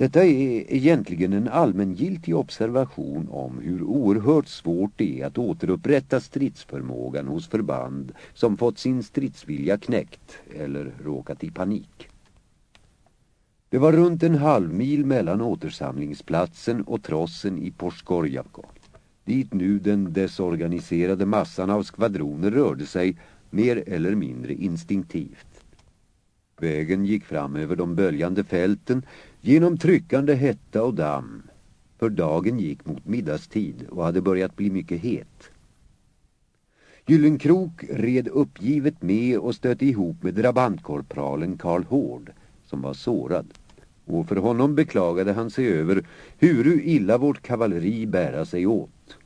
Detta är egentligen en allmängiltig observation om hur oerhört svårt det är att återupprätta stridsförmågan hos förband som fått sin stridsvilja knäckt eller råkat i panik. Det var runt en halv mil mellan återsamlingsplatsen och trossen i Porskorjavka, Dit nu den desorganiserade massan av skvadroner rörde sig mer eller mindre instinktivt. Vägen gick fram över de böljande fälten genom tryckande hetta och damm. För dagen gick mot middagstid och hade börjat bli mycket het. Gyllenkrok red uppgivet med och stötte ihop med drabantkorpralen Karl Hård som var sårad. Och för honom beklagade han sig över hur illa vårt kavalleri bära sig åt.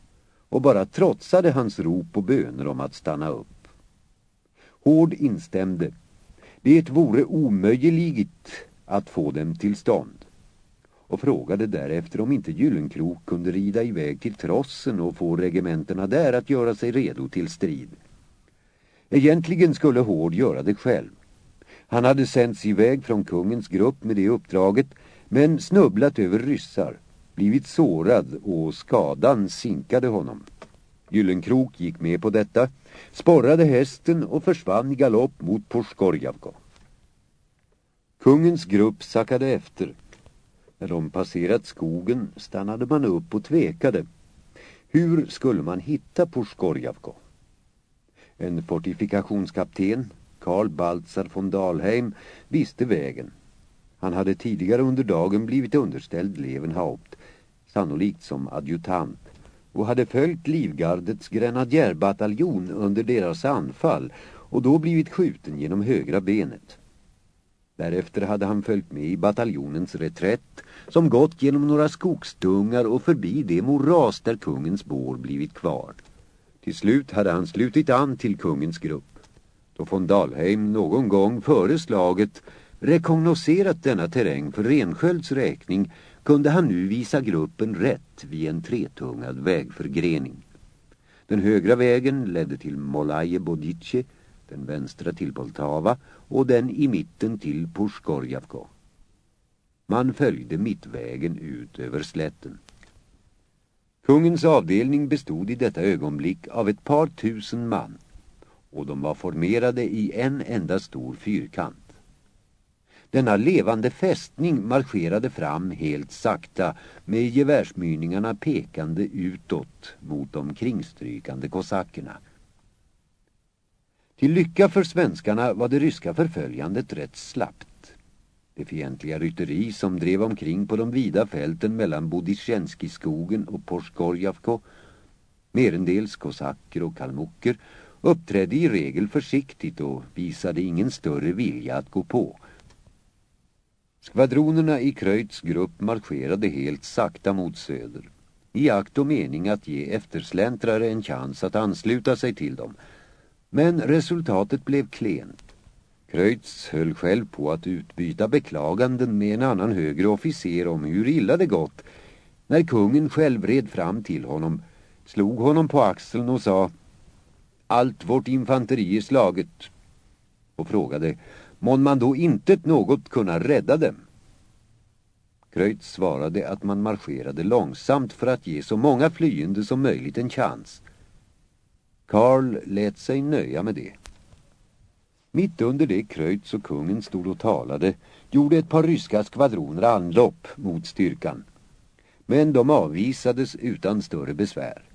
Och bara trotsade hans rop och böner om att stanna upp. Hård instämde det vore omöjligt att få dem till stånd och frågade därefter om inte Gyllenkrok kunde rida iväg till Trossen och få regementerna där att göra sig redo till strid. Egentligen skulle Hård göra det själv. Han hade sänts iväg från kungens grupp med det uppdraget men snubblat över ryssar, blivit sårad och skadan sinkade honom. Gyllenkrok gick med på detta, sporrade hästen och försvann i galopp mot Porskorjavka. Kungens grupp sackade efter. När de passerat skogen stannade man upp och tvekade. Hur skulle man hitta Porskorjavka? En fortifikationskapten, Karl Baltzar von Dalheim, visste vägen. Han hade tidigare under dagen blivit underställd Levenhaupt, sannolikt som adjutant och hade följt Livgardets grenadjärbataljon under deras anfall och då blivit skjuten genom högra benet. Därefter hade han följt med i bataljonens reträtt som gått genom några skogsdungar och förbi det moras där kungens bår blivit kvar. Till slut hade han slutit an till kungens grupp. Då von Dalheim någon gång före slaget rekognoserat denna terräng för Renskölds räkning kunde han nu visa gruppen rätt vid en tretungad vägförgrening. Den högra vägen ledde till Molaje Bodice, den vänstra till Poltava och den i mitten till Pushkorjavko. Man följde mittvägen ut över slätten. Kungens avdelning bestod i detta ögonblick av ett par tusen man och de var formerade i en enda stor fyrkant. Denna levande fästning marscherade fram helt sakta med gevärsmyningarna pekande utåt mot de kringstrykande kosackerna. Till lycka för svenskarna var det ryska förföljandet rätt slappt. Det fientliga rytteri som drev omkring på de vida fälten mellan Bodisjenskiskogen och Porskorjavko, merendels kosacker och kalmucker, uppträdde i regel försiktigt och visade ingen större vilja att gå på. Skvadronerna i Kröjts grupp marscherade helt sakta mot söder, i akt och mening att ge eftersläntrare en chans att ansluta sig till dem- men resultatet blev klent. Kreutz höll själv på att utbyta beklaganden med en annan högre officer om hur illa det gått. När kungen själv red fram till honom, slog honom på axeln och sa Allt vårt infanteri är slaget. Och frågade Mån man då inte något kunna rädda dem? Kreutz svarade att man marscherade långsamt för att ge så många flyende som möjligt en chans. Karl lät sig nöja med det. Mitt under det Kreutz och kungen stod och talade gjorde ett par ryska skvadroner anlopp mot styrkan. Men de avvisades utan större besvär.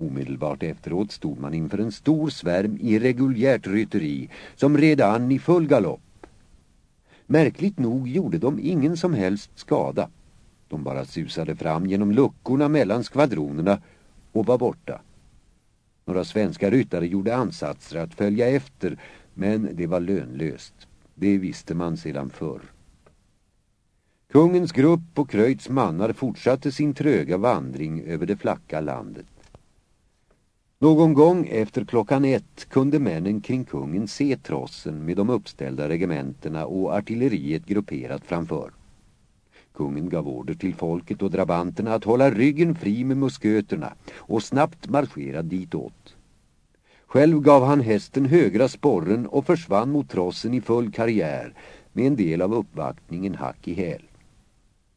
Omedelbart efteråt stod man inför en stor svärm irreguljärt rytteri som red an i full galopp. Märkligt nog gjorde de ingen som helst skada. De bara susade fram genom luckorna mellan skvadronerna och var borta. Några svenska ryttare gjorde ansatser att följa efter, men det var lönlöst. Det visste man sedan förr. Kungens grupp och Kröjts mannar fortsatte sin tröga vandring över det flacka landet. Någon gång efter klockan ett kunde männen kring kungen se trossen med de uppställda regementerna och artilleriet grupperat framför. Kungen gav order till folket och drabanterna att hålla ryggen fri med musköterna och snabbt marschera ditåt. Själv gav han hästen högra sporren och försvann mot trossen i full karriär med en del av uppvaktningen hack i häl.